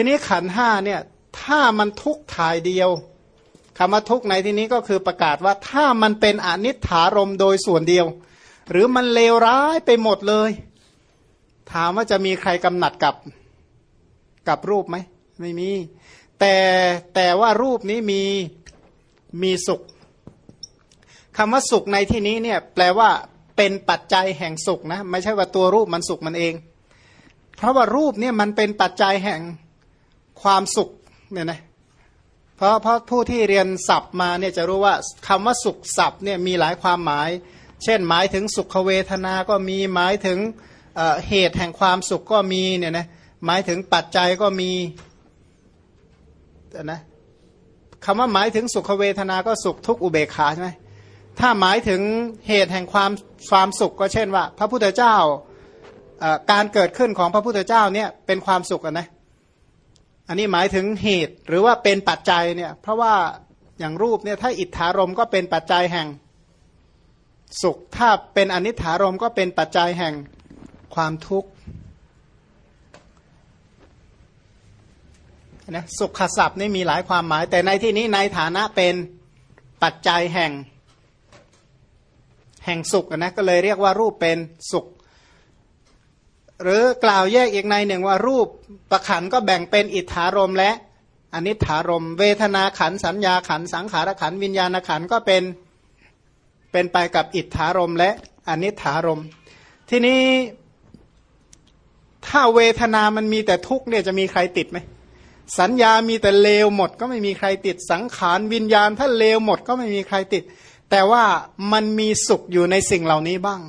ทีนี้ขันห้าเนี่ยถ้ามันทุกข์ถ่ายเดียวคำว่าทุกข์ในที่นี้ก็คือประกาศว่าถ้ามันเป็นอนิถารมโดยส่วนเดียว หรือมันเลวร้ายไปหมดเลย ถามว่าจะมีใครกำหนัดกับกับรูปไหมไม่มี แต่แต่ว่ารูปนี้มีมีสุขคำว่าสุขในที่นี้เนี่ยแปลว่าเป็นปัจจัยแห่งสุขนะไม่ใช่ว่าตัวรูปมันสุขมันเอง เพราะว่ารูปเนี่ยมันเป็นปัจจัยแห่ง ความสุขเนี่ยนะเพราะเพราะผู้ที่เรียนศัพท์มาเนี่ยจะรู้ว่าคำว่าสุขศัพท์เนี่ยมีหลายความหมาย เช่น หมายถึงสุขเวทนาก็มีหมายถึงเหตุแห่งความสุขก็มีเนี่ยนะหมายถึงปัจจัยก็มีนะคำว่าหมายถึงสุขเวทนาก็สุขทุกอุเบกขาใช่ไหมถ้าหมายถึงเหตุแห่งความความสุขก็เช่นว่า พระพุทธเจ้าการเกิดขึ้นของพระพุทธเจ้าเนี่ยเป็นความสุขนะ อันนี้หมายถึงเหตุหรือว่าเป็นปัจจัยเนี่ย เพราะว่าอย่างรูปเนี่ยถ้าอิทธารมก็เป็นปัจจัยแห่งสุข ถ้าเป็นอนิถารมก็เป็นปัจจัยแห่งความทุกข์นะสุขศัพท์นี่มีหลายความหมาย แต่ในที่นี้ในฐานะเป็นปัจจัยแห่ง แห่งสุขนะก็เลยเรียกว่ารูปเป็นสุข หรือกล่าวแยกอีกในหนึ่งว่ารูปประขันก็แบ่งเป็นอิทธารมและอนิถารม เวทนาขันสัญญาขันสังขารขันวิญญาณขันก็เป็นเป็นไปกับอิทธารมและอนิถารม ทีนี้ถ้าเวทนามันมีแต่ทุกเนี่ยจะมีใครติดไหมสัญญามีแต่เลวหมด ก็ไม่มีใครติดสังขารวิญญาณ ถ้าเลวหมดก็ไม่มีใครติด แต่ว่ามันมีสุขอยู่ในสิ่งเหล่านี้บ้าง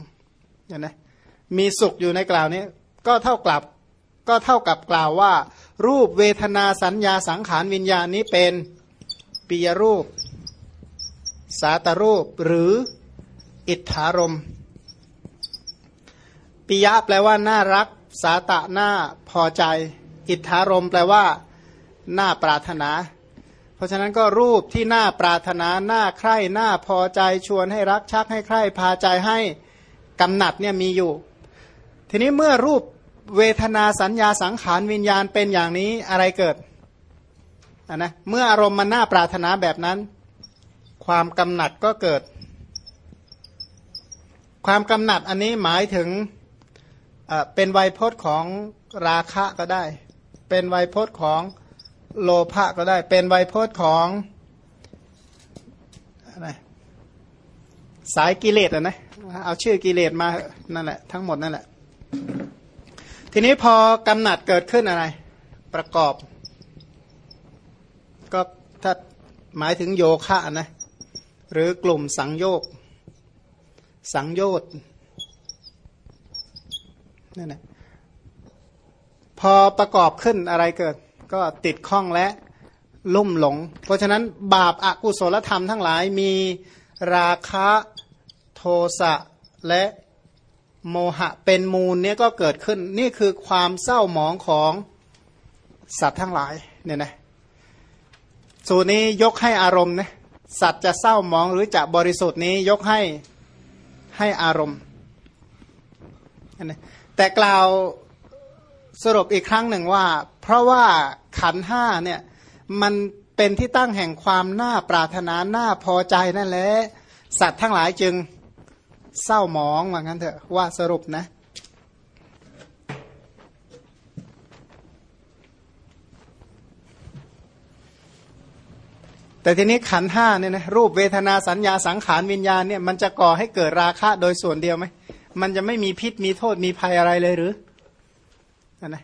เห็นไหมมีสุขอยู่ในกล่าวนี้ ก็เท่ากับก็เท่ากับกล่าวว่า รูปเวทนาสัญญาสังขารวิญญาณนี้เป็นปียรูป สาตรูปหรืออิทธารมปิยะแปลว่าน่ารัก สาตะน่าพอใจ อิทธารมแปลว่าน่าปรารถนา เพราะฉะนั้นก็รูปที่น่าปรารถนาน่าใคร่น่าพอใจชวนให้รักชักให้ใคร่พาใจให้กำหนัดเนี่ยมีอยู่ ทีนี้เมื่อรูปเวทนาสัญญาสังขารวิญญาณเป็นอย่างนี้อะไรเกิดนนะเมื่ออารมณ์มันน่าปรารถนาแบบนั้น ความกำหนัดก็เกิด ความกำหนัดอันนี้หมายถึงเป็นไวยพจน์ของราคะก็ได้ เป็นไวยพจน์ของโลภะก็ได้ เป็นไวยพจน์ของอะไรสายกิเลสอะนะเอาชื่อกิเลสมานั่นแหละทั้งหมดนั่นแหละ ทีนี้พอกำหนัดเกิดขึ้นอะไร ประกอบ ก็ถ้าหมายถึงโยคะนะ หรือกลุ่มสังโยกสังโยชน์นั่นแหละพอประกอบขึ้นอะไรเกิด ก็ติดข้องและลุ่มหลง เพราะฉะนั้นบาปอากุศลธรรมทั้งหลายมีราคะโทสะและ โมหะเป็นมูลเนี่ยก็เกิดขึ้น นี่คือความเศร้าหมองของสัตว์ทั้งหลายเนี่ยนะสูตรนี้ยกให้อารมณ์นะสัตว์จะเศร้าหมองหรือจะบริสุทธิ์นี้ยกให้ให้อารมณ์แต่กล่าวสรุปอีกครั้งหนึ่งว่า เพราะว่าขันห้าเนี่ยมันเป็นที่ตั้งแห่งความน่าปรารถนาน่าพอใจนั่นแหละสัตว์ทั้งหลายจึง เศร้าหมองว่างั้นเถอะว่าสรุปนะ แต่ทีนี้ขันห้าเนี่ยนะรูปเวทนาสัญญาสังขารวิญญาณเนี่ยมันจะก่อให้เกิดราคะโดยส่วนเดียวไหมมันจะไม่มีพิษมีโทษมีภัยอะไรเลยหรือนะ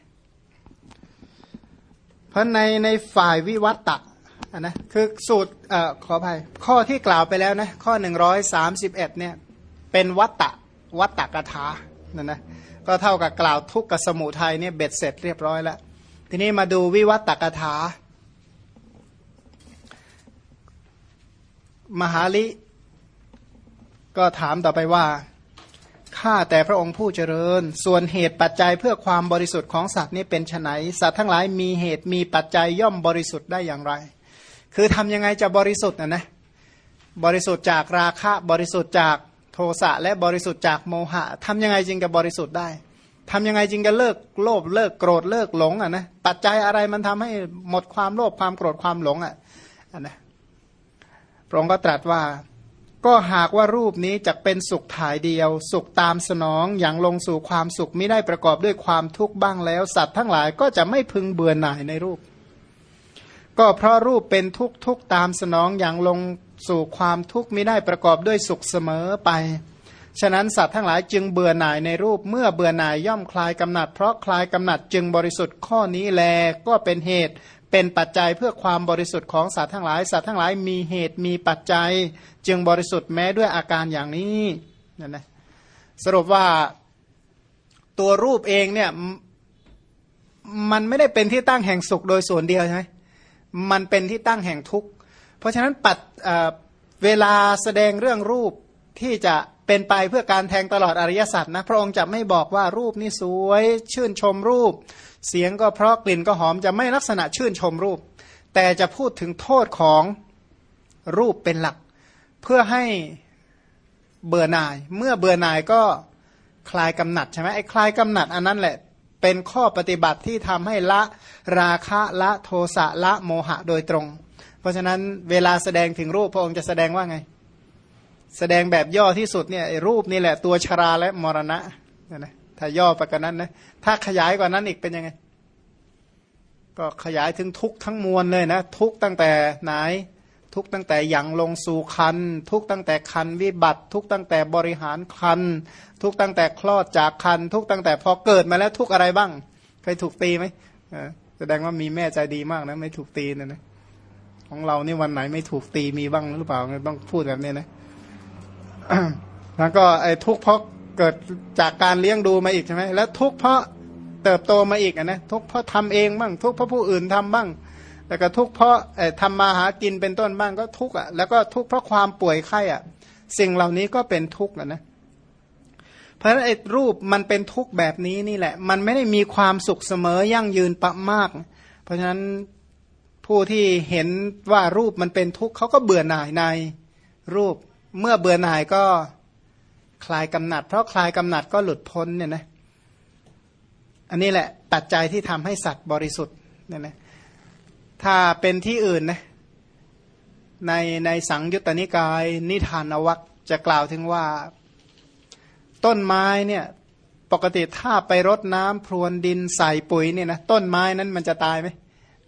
เพราะในในฝ่ายวิวัตตะนะคือสูตรเอ่อขออภัยข้อที่กล่าวไปแล้วนะข้อหนึ่งร้อยสามสิบเอ็ดเนี่ย เป็นวัตตะวัตตะกถานั่นนะก็เท่ากับกล่าวทุกขสมุทัยเนี่ยเบ็ดเสร็จเรียบร้อยแล้วทีนี้มาดูวิวัตตกถามหาลิ ก็ถามต่อไปว่าข้าแต่พระองค์ผู้เจริญ ส่วนเหตุปัจจัยเพื่อความบริสุทธิ์ของสัตว์นี้เป็นไนสัตว์ทั้งหลายมีเหตุมีปัจจัยย่อมบริสุทธิ์ได้อย่างไร คือทำยังไงจะบริสุทธิ์นะนะบริสุทธิ์จากราคะบริสุทธิ์จาก โทสะและบริสุทธิ์จากโมหะทำยังไงจึงจะบริสุทธิ์ได้ทำยังไงจึงจะเลิกโลภเลิกโกรธเลิกหลงอะนะปัจจัยอะไรมันทำให้หมดความโลภความโกรธความหลงอะอันนะพระองค์ก็ตรัสว่า ก็หากว่ารูปนี้จะเป็นสุขถ่ายเดียว สุขตามสนองอย่างลงสู่ความสุขไม่ได้ประกอบด้วยความทุกข์บ้างแล้ว สัตว์ทั้งหลายก็จะไม่พึงเบื่อหน่ายในรูป ก็เพราะรูปเป็นทุกข์ทุกตามสนองอย่างลงสู่ความทุกข์ไม่ได้ประกอบด้วยสุขเสมอไป ฉะนั้นสัตว์ทั้งหลายจึงเบื่อหน่ายในรูปเมื่อเบื่อหน่ายย่อมคลายกำหนัด เพราะคลายกำหนัดจึงบริสุทธิ์ข้อนี้แลก็เป็นเหตุเป็นปัจจัยเพื่อความบริสุทธิ์ของสัตว์ทั้งหลาย สัตว์ทั้งหลายมีเหตุมีปัจจัย จึงบริสุทธิ์แม้ด้วยอาการอย่างนี้นั่นนะสรุปว่าตัวรูปเองเนี่ยมันไม่ได้เป็นที่ตั้งแห่งสุขโดยส่วนเดียวใช่ไหม มันเป็นที่ตั้งแห่งทุกข์ เพราะฉะนั้นปัดเวลาแสดงเรื่องรูปที่จะเป็นไปเพื่อการแทงตลอดอริยสัจนะพระองค์จะไม่บอกว่ารูปนี่สวย ชื่นชมรูป เสียงก็เพราะกลิ่นก็หอมจะไม่ลักษณะชื่นชมรูป แต่จะพูดถึงโทษของรูปเป็นหลัก เพื่อให้เบื่อหน่าย เมื่อเบื่อหน่ายก็คลายกำหนัดใช่ไหมไอ้คลายกำหนัดอันนั้นแหละ เป็นข้อปฏิบัติที่ทำให้ละราคะละโทสะละโมหะโดยตรง เพราะฉะนั้นเวลาแสดงถึงรูปพระองค์จะแสดงว่าไง แสดงแบบย่อที่สุดเนี่ยรูปนี่แหละตัวชราและมรณะนะถ้าย่อไปกว่านั้นนะถ้าขยายกว่านั้นอีกเป็นยังไง ก็ขยายถึงทุกทั้งมวลเลยนะ ทุกตั้งแต่ไหน ทุกตั้งแต่ยังลงสู่คัน ทุกตั้งแต่คันวิบัติ ทุกตั้งแต่บริหารคัน ทุกตั้งแต่คลอดจากคัน ทุกตั้งแต่พอเกิดมาแล้วทุกอะไรบ้าง เคยถูกตีไหมแสดงว่ามีแม่ใจดีมากนะ ไม่ถูกตีนะนะของเรานี่วันไหนไม่ถูกตีมีบ้างหรือเปล่าต้องพูดแบบนี้นะแล้วก็ไอ้ทุกเพราะเกิดจากการเลี้ยงดูมาอีกใช่ไหมแล้วทุกเพราะเติบโตมาอีกนะทุกเพราะทำเองบ้าง ทุกเพราะผู้อื่นทำบ้าง แล้วก็ทุกเพราะทำมาหากินเป็นต้นบ้างก็ทุกอะแล้วก็ทุกเพราะความป่วยไข้อะสิ่งเหล่านี้ก็เป็นทุกข์นะเพราะฉะนั้นไอ้รูปมันเป็นทุกข์แบบนี้นี่แหละ มันไม่ได้มีความสุขเสมอยั่งยืนปะมาก เพราะฉะนั้นผู้ที่เห็นว่ารูปมันเป็นทุกข์เขาก็เบื่อหน่ายในรูปเมื่อเบื่อหน่ายก็คลายกำหนัด เพราะคลายกำหนัดก็หลุดพ้นเนี่ยนะอันนี้แหละปัจจัยที่ทำให้สัตว์บริสุทธิ์เนี่ยนะ ถ้าเป็นที่อื่นนะในในสังยุตตนิกาย นิทานวัคจะกล่าวถึงว่า ต้นไม้เนี่ยปกติถ้าไปรดน้ำพรวนดินใส่ปุ๋ยเนี่ยนะต้นไม้นั้นมันจะตายไหม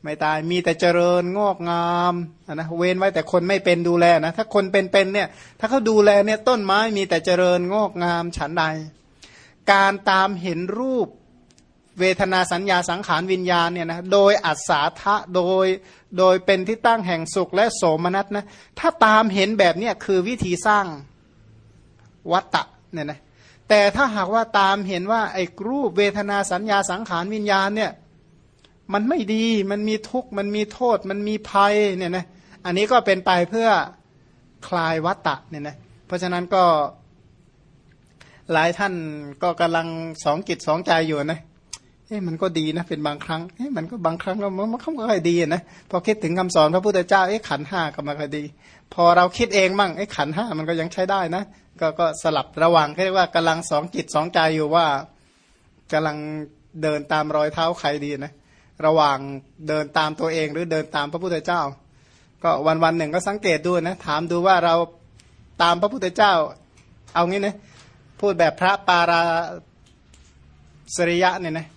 ไม่ตายมีแต่เจริญงอกงามนะเว้นไว้แต่คนไม่เป็นดูแลนะถ้าคนเป็นๆเนี่ย ถ้าเขาดูแลเนี่ยต้นไม้มีแต่เจริญงอกงามฉันใดการตามเห็นรูป เวทนาสัญญาสังขารวิญญาณเนี่ยนะโดยอัศาทะโดยโดยเป็นที่ตั้งแห่งสุขและโสมนัสนะถ้าตามเห็นแบบเนี้ยคือวิธีสร้างวัตตะเนี่ยนะแต่ถ้าหากว่าตามเห็นว่าไอ้รูปเวทนาสัญญาสังขารวิญญาณเนี่ยมันไม่ดีมันมีทุกข์มันมีโทษ มันมีภัยเนี่ยนะอันนี้ก็เป็นไปเพื่อคลายวัตตะเนี่ยนะเพราะฉะนั้นก็หลายท่านก็กำลังสองกิจสองใจอยู่นะ เอ๊ะมันก็ดีนะเป็นบางครั้งเอ๊ะมันก็บางครั้งเรามันก็ค่อยดีนะพอคิดถึงคำสอนพระพุทธเจ้าเอ๊ะขันห้าก็มาค่อยดี พอเราคิดเองมั่งเอ๊ะขันห้ามันก็ยังใช้ได้นะก็ก็สลับระหว่างเรียกว่ากำลังสองจิตสองใจอยู่ว่ากำลังเดินตามรอยเท้าใครดีนะระหว่างเดินตามตัวเองหรือเดินตามพระพุทธเจ้า ก็วันวันหนึ่งก็สังเกตดูนะถามดูว่าเราตามพระพุทธเจ้า เอางี้นะพูดแบบพระปาราสริยะเนี่ยนะ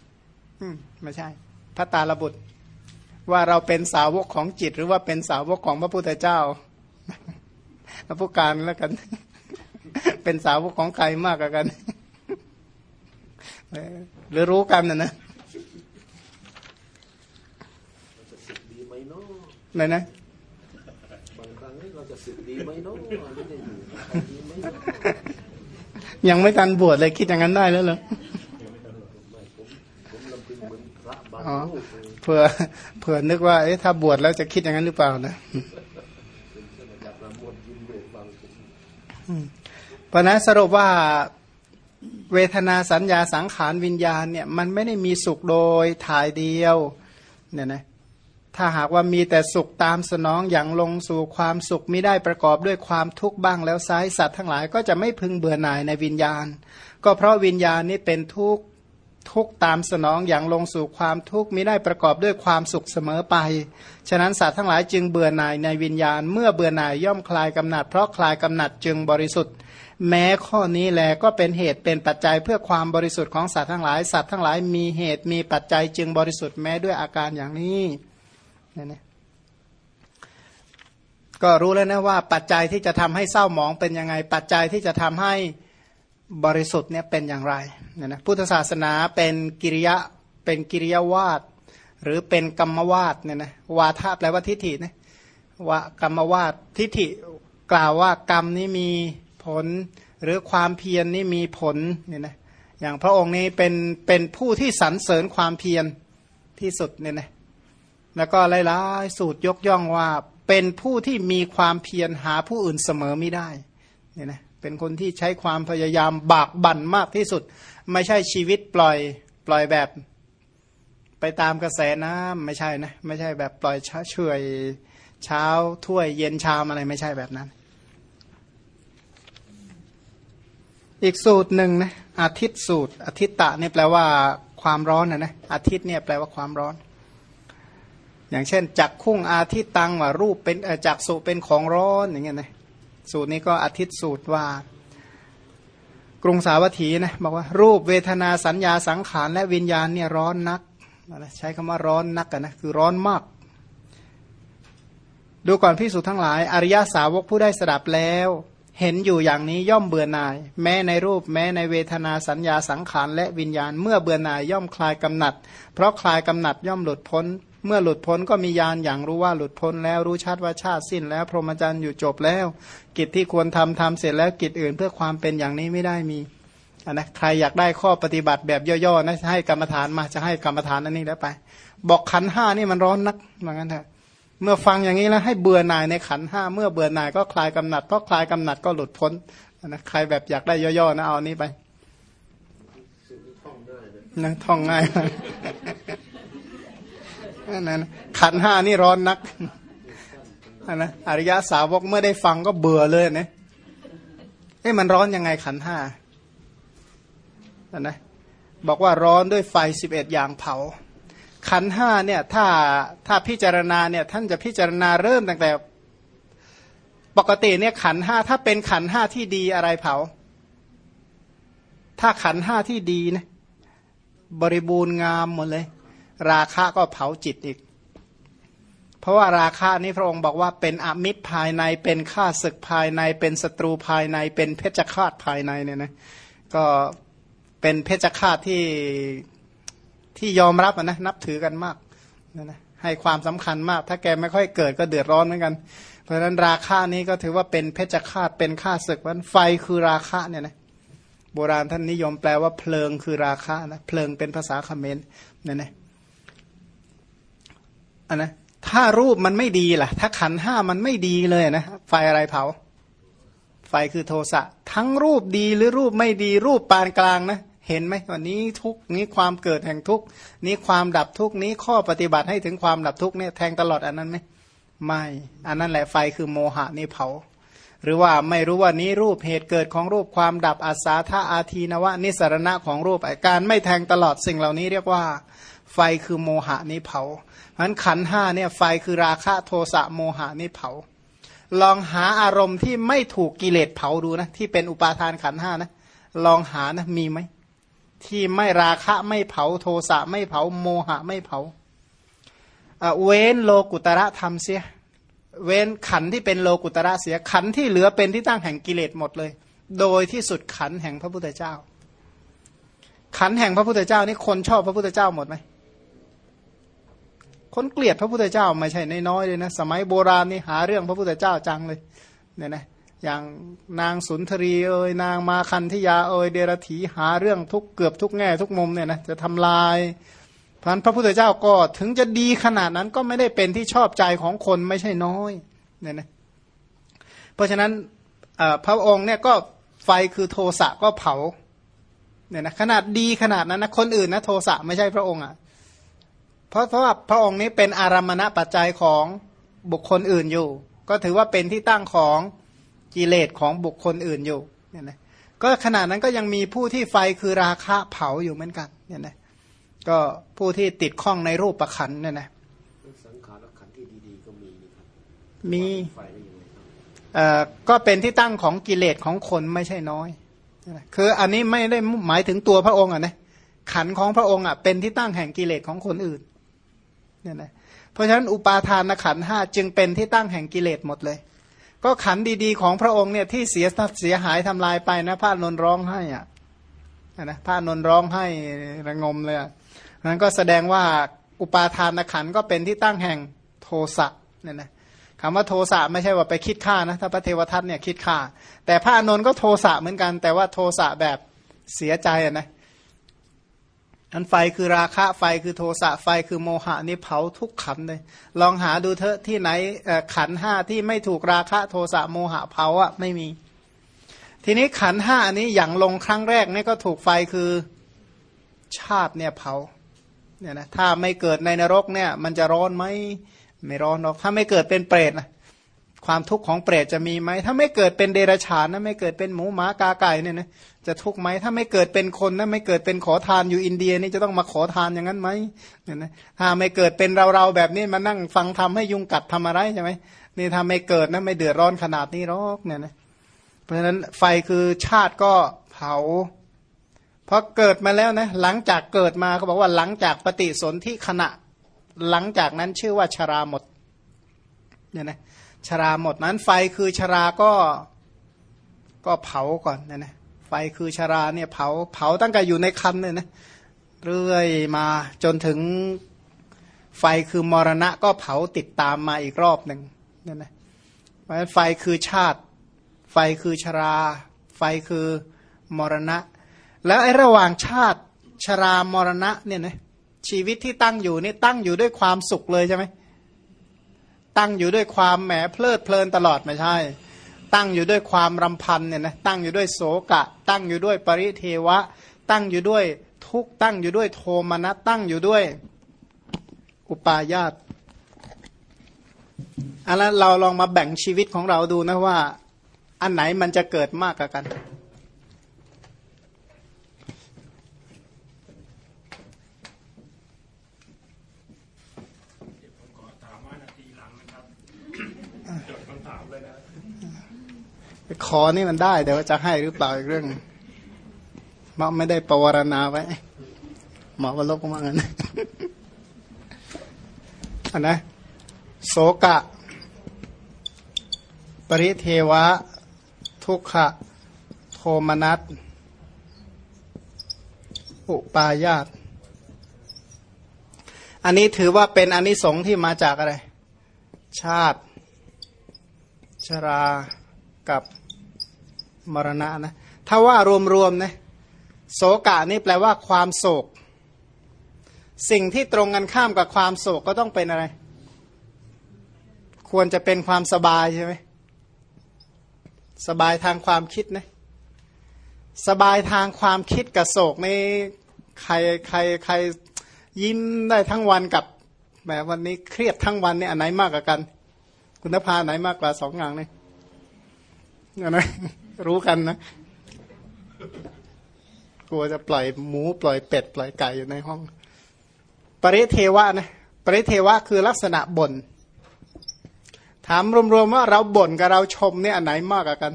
ไม่ใช่พระตาลบุตร ว่าเราเป็นสาวกของจิต หรือว่าเป็นสาวกของพระพุทธเจ้าพระผู้การแล้วกัน เป็นสาวกของใครมากกว่ากันหรือรู้กันนะนะไหนนะบางครั้งเราจะสึกดีไหมเนาะยังไม่ทันบวชเลยคิดอย่างนั้นได้แล้วเหรอ เผื่อเผื่อนึกว่าเอ๊ะถ้าบวชแล้วจะคิดอย่างนั้นหรือเปล่านะเพราะนั้นสรุปว่าเวทนาสัญญาสังขารวิญญาณเนี่ยมันไม่ได้มีสุขโดยถ่ายเดียวเนี่ยนะถ้าหากว่ามีแต่สุขตามสนองอย่างลงสู่ความสุขไม่ได้ประกอบด้วยความทุกข์บ้างแล้วซ้ายสัตว์ทั้งหลายก็จะไม่พึงเบื่อหน่ายในวิญญาณ ก็เพราะวิญญาณนี้เป็นทุกข์ ทุกตามสนองอย่างลงสู่ความทุกข์มิได้ประกอบด้วยความสุขเสมอไป ฉะนั้นสัตว์ทั้งหลายจึงเบื่อหน่ายในวิญญาณ เมื่อเบื่อหน่ายย่อมคลายกำหนัด เพราะคลายกำหนัดจึงบริสุทธิ์ แม้ข้อนี้แลก็เป็นเหตุเป็นปัจจัยเพื่อความบริสุทธิ์ของสัตว์ทั้งหลาย สัตว์ทั้งหลายมีเหตุมีปัจจัยจึงบริสุทธิ์แม้ด้วยอาการอย่างนี้นี่นะก็รู้แล้วนะว่าปัจจัยที่จะทำให้เศร้าหมองเป็นยังไง ปัจจัยที่จะทำให้บริสุทธิ์เนี่ยเป็นอย่างไร เนี่ยนะพุทธศาสนาเป็นกิริยะเป็นกิริยาวาดหรือเป็นกรรมวาดเนี่ยนะวาทะแปลว่าทิฏฐินะว่ากรรมวาดทิฏฐิกล่าวว่ากรรมนี้มีผล หรือความเพียรนนี่มีผลเนี่ยนะอย่างพระองค์นี้เป็นเป็นผู้ที่สรรเสริญความเพียรที่สุดเนี่ยนะแล้วก็หลายๆสูตรยกย่องว่าเป็นผู้ที่มีความเพียรหาผู้อื่นเสมอไม่ได้เนี่ยนะเป็นคนที่ใช้ความพยายามบากบั่นมากที่สุด ไม่ใช่ชีวิตปล่อยปล่อยแบบไปตามกระแสน้ำไม่ใช่นะไม่ใช่แบบปล่อยเฉยเช้าถ้วยเย็นชามอะไรไม่ใช่แบบนั้น อีกสูตรหนึ่งนะอาทิตย์สูตรอาทิตตะนี่แปลว่าความร้อนนะนะอาทิตย์เนี่ยแปลว่าความร้อน อย่างเช่นจักคุ้งอาทิตตังว่ารูปเป็นจักสุเป็นของร้อนอย่างเงี้ยนะสูตรนี้ก็อาทิตย์สูตรว่า กรุงสาวัตถีนะบอกว่ารูปเวทนาสัญญาสังขารและวิญญาณเนี่ยร้อนนักใช้คำว่าร้อนนักกันนะคือร้อนมาก ดูก่อนพิสูจน์ทั้งหลาย อริยสาวกผู้ได้สดับแล้ว เห็นอยู่อย่างนี้ย่อมเบื่อหน่าย แม้ในรูปแม้ในเวทนาสัญญาสังขารและวิญญาณ เมื่อเบื่อหน่ายย่อมคลายกำหนัด เพราะคลายกำหนัดย่อมหลุดพ้น เมื่อหลุดพ้นก็มียานอย่างรู้ว่าหลุดพ้นแล้วรู้ชัดว่าชาติสิ้นแล้ว พรหมจรรย์อยู่จบแล้ว กิจที่ควรทำทำเสร็จแล้วกิจอื่นเพื่อความเป็นอย่างนี้ไม่ได้มีนนะใครอยากได้ข้อปฏิบัติแบบย่อๆนะให้กรรมฐานมาจะให้กรรมฐานอันนี้แล้วไป บอกขันห้านี่มันร้อนนักเหมือนกันเถอะเมื่อฟังอย่างนี้แล้วให้เบื่อหน่ายในขันห้าเมื่อเบื่อหน่ายก็คลายกำหนัดเพราะคลายกำหนัดก็หลุดพ้นนะใครแบบอยากได้ย่อๆนะเอานี้ไปนั่งท่องง่าย นั่นขันห้านี่ร้อนนักนะอริยะสาวกเมื่อได้ฟังก็เบื่อเลยนะเอ้มันร้อนยังไงขันห้านะบอกว่าร้อนด้วยไฟสิบเอ็ดอย่างเผา ขันห้าเนี่ยถ้าถ้าพิจารณาเนี่ยท่านจะพิจารณาเริ่มตั้งแต่ ปกติเนี่ยขันห้าถ้าเป็นขันห้าที่ดีอะไรเผา ถ้าขันห้าที่ดีนะบริบูรณ์งามหมดเลย ราคะก็เผาจิตอีก เพราะว่าราคะนี้พระองค์บอกว่าเป็นอมิตรภายในเป็นข้าศึกภายใน เป็นศัตรูภายใน เป็นเพชฌฆาตภายในเนี่ยนะก็เป็นเพชฌฆาตที่ที่ยอมรับนะนับถือกันมากนะนะให้ความสำคัญมาก ถ้าแกไม่ค่อยเกิดก็เดือดร้อนเหมือนกัน เพราะฉะนั้นราคานี้ก็ถือว่าเป็นเพชฌฆาตเป็นข้าศึกวันไฟคือราคะเนี่ยนะโบราณท่านนิยมแปลว่าเพลิงคือราคะนะเพลิงเป็นภาษาเขมรเนี่ยนะ อันนะถ้ารูปมันไม่ดีล่ะ ถ้าขันห้ามันไม่ดีเลยนะไฟอะไรเผา ไฟคือโทสะทั้งรูปดีหรือรูปไม่ดี รูปปานกลางนะเห็นไหมวันนี้ทุกนี้ความเกิดแห่งทุกนี้ความดับทุกนี้ข้อปฏิบัติให้ถึงความดับทุกเนี่ยแทงตลอดอันนั้นไหมไม่ อันนั้นแหละไฟคือโมหะนี่เผา หรือว่าไม่รู้ว่านี้รูปเหตุเกิดของรูปความดับอาสาธาอาทีนวะนิสรณะของรูปการไม่แทงตลอดสิ่งเหล่านี้เรียกว่า ไฟคือโมหะนี้เผามันขันห้าเนี่ยไฟคือราคะโทสะโมหะนี่เผา ลองหาอารมณ์ที่ไม่ถูกกิเลสเผาดูนะ ที่เป็นอุปาทานขันห้านะ ลองหานะมีไหม ที่ไม่ราคะไม่เผาโทสะไม่เผาโมหะไม่เผาเว้นโลกุตระธรรมเสีย เว้นขันที่เป็นโลกุตระเสียขันที่เหลือเป็นที่ตั้งแห่งกิเลสหมดเลย โดยที่สุดขันแห่งพระพุทธเจ้า ขันแห่งพระพุทธเจ้านี่คนชอบพระพุทธเจ้าหมดไหม คนเกลียดพระพุทธเจ้าไม่ใช่น้อยเลยนะ สมัยโบราณนี่หาเรื่องพระพุทธเจ้าจังเลยเนี่ยนะอย่างนางสุนทรีเอ่ยนางมาคันธยาเอ่ยเดรธีหาเรื่องทุกเกือบทุกแง่ทุกมุมเนี่ยนะจะทำลายพันพระพุทธเจ้าก็ถึงจะดีขนาดนั้นก็ไม่ได้เป็นที่ชอบใจของคนไม่ใช่น้อยเนี่ยนะเพราะฉะนั้นพระองค์เนี่ยก็ไฟคือโทสะก็เผาเนี่ยนะขนาดดีขนาดนั้นนะคนอื่นนะโทสะไม่ใช่พระองค์อะ เพราะเพราะว่าพระองค์นี้เป็นอารมณปัจจัยของบุคคลอื่นอยู่ ก็ถือว่าเป็นที่ตั้งของกิเลสของบุคคลอื่นอยู่เนี่ยนะก็ขณะนั้นก็ยังมีผู้ที่ไฟคือราคะเผาอยู่เหมือนกันเนี่ยนะก็ผู้ที่ติดข้องในรูปประคันเนี่ยนะสังขารขันธ์ที่ดีๆก็มีนะครับมีไฟได้ยังไงครับเอ่อก็เป็นที่ตั้งของกิเลสของคนไม่ใช่น้อยนะคืออันนี้ไม่ได้หมายถึงตัวพระองค์อะนะขันธ์ของพระองค์อะเป็นที่ตั้งแห่งกิเลสของคนอื่น เนี่ยนะเพราะฉะนั้นอุปาทานขันธ์ห้าจึงเป็นที่ตั้งแห่งกิเลสหมดเลย ก็ขันธ์ดีๆ ของพระองค์เนี่ยที่เสียเสียหายทำลายไปนะพระนนร้องให้อะนะพระนนร้องให้ระงมเลยนั้นก็แสดงว่าอุปาทานขันธ์ก็เป็นที่ตั้งแห่งโทสะเนี่ยนะคำว่าโทสะไม่ใช่ว่าไปคิดฆ่านะถ้าพระเทวทัตเนี่ยคิดฆ่า แต่พระอนนท์ก็โทสะเหมือนกัน แต่ว่าโทสะแบบเสียใจอะนะอั นไฟคือราคะไฟคือโทสะไฟคือโมหะนี่เผาทุกขันเลย ลองหาดูเถอะที่ไหนขันห้าที่ไม่ถูกราคะโทสะโมหะเผาอะไม่มี ทีนี้ขันห้าอันนี้อย่างลงครั้งแรกนี่ก็ถูกไฟคือชาติเนี่ยเผาเนี่ยนะถ้าไม่เกิดในนรกเนี่ย มันจะร้อนไหมไม่ร้อนหรอก ถ้าไม่เกิดเป็นเปรตนะ ความทุกข์ของเปรตจะมีไหม ถ้าไม่เกิดเป็นเดรัจฉานนะไม่เกิดเป็นหมูหมากาไก่เนี่ยนะจะทุกข์ไหมถ้าไม่เกิดเป็นคนนะไม่เกิดเป็นขอทานอยู่อินเดียนี่จะต้องมาขอทานอย่างนั้นไหมเนี่ยนะถ้าไม่เกิดเป็นเราเราๆแบบนี้มานั่งฟังทำให้ยุงกัดทำอะไรใช่ไหมนี่ถ้าไม่เกิดนะไม่เดือดร้อนขนาดนี้หรอกเนี่ยนะเพราะฉะนั้นไฟคือชาติก็เผาพอเกิดมาแล้วนะหลังจากเกิดมาเขาบอกว่าหลังจากปฏิสนธิขณะ หลังจากนั้นชื่อว่าชราหมดเนี่ยนะ ชราหมดนั้นไฟคือชราก็ก็เผาก่อนเนี่ยนะไฟคือชราเนี่ยเผาเผาตั้งแต่อยู่ในคันเลยนะเรื่อยมาจนถึงไฟคือมรณะก็เผาติดตามมาอีกรอบหนึ่งเนี่ยนะเพราะฉะนั้นไฟคือชาติ ไฟคือชรา ไฟคือมรณะ แล้วไอ้ระหว่างชาติชรามรณะเนี่ยนะชีวิตที่ตั้งอยู่นี่ตั้งอยู่ด้วยความสุขเลยใช่ไหม ตั้งอยู่ด้วยความแหมเพลิดเพลินตลอดไม่ใช่ ตั้งอยู่ด้วยความรำพันเนี่ยนะตั้งอยู่ด้วยโศกะ ตั้งอยู่ด้วยปริเทวะ ตั้งอยู่ด้วยทุกตั้งอยู่ด้วยโทมนัสตั้งอยู่ด้วยอุปาญาตอันนั้นเราลองมาแบ่งชีวิตของเราดูนะว่า อันไหนมันจะเกิดมากกว่ากัน ขอถามว่านาทีหลังนะครับจดคำถามเลยนะ ขอนี่มันได้ แต่ว่าจะให้หรือเปล่าอีกเรื่องหมอไม่ได้ประวารณาไว้หมอก็ลบก็มางั้นอันนะโสกะ ปริเทวะ ทุกขะ โทมนัสอุปาญาต อันนี้ถือว่าเป็นอนนิสงส์ที่มาจากอะไร ชาติ ชรา กับ มรณะนะถ้าว่ารวมๆนะโศกะนี่แปลว่าความโศก สิ่งที่ตรงกันข้ามกับความโศกก็ต้องเป็นอะไร ควรจะเป็นความสบายใช่ไหมสบายทางความคิดนะสบายทางความคิดกับโศกนี่ใครใครใครยิ้มได้ทั้งวันกับแหมวันนี้เครียดทั้งวันเนี่ยอันไหนมากกว่ากัน คุณภาไหนมากกว่าสองอย่างนี่อั นนะรู้กันนะกลัวจะปล่อยหมูปล่อยเป็ด ปล่อยไก่อยู่ในห้อง ปริเทวะนะปริเทวะคือลักษณะบน่นถามรวมๆว่าเราบ่นกับเราชมเนี่ยอันไหนมากกว่ากัน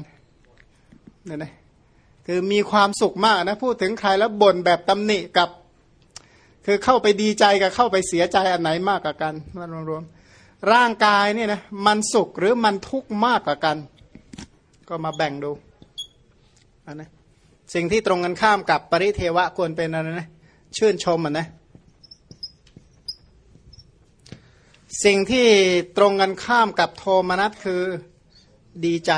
เนี่ยนะคือมีความสุขมากนะพูดถึงใครแล้วบ่นแบบตำหนิกับ คือเข้าไปดีใจกับเข้าไปเสียใจอันไหนมากกว่ากันมารวมๆร่างกายเนี่ยนะมันสุขหรือมันทุกข์มากกว่ากัน ก็มาแบ่งดูอันนะสิ่งที่ตรงกันข้ามกับปริเทวะควรเป็นอะไรนะชื่นชมอะนะสิ่งที่ตรงกันข้ามกับโทมนัสคือดีใจ